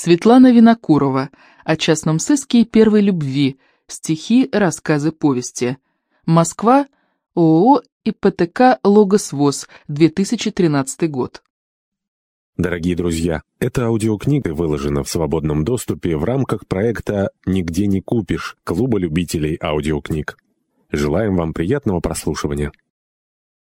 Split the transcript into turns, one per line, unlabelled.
Светлана Винокурова. О частном сыске и первой любви. Стихи, рассказы, повести. Москва. ООО ИПТК «Логосвоз», 2013 год.
Дорогие друзья, эта аудиокнига выложена в свободном доступе в рамках проекта «Нигде не купишь» Клуба любителей аудиокниг. Желаем вам приятного прослушивания.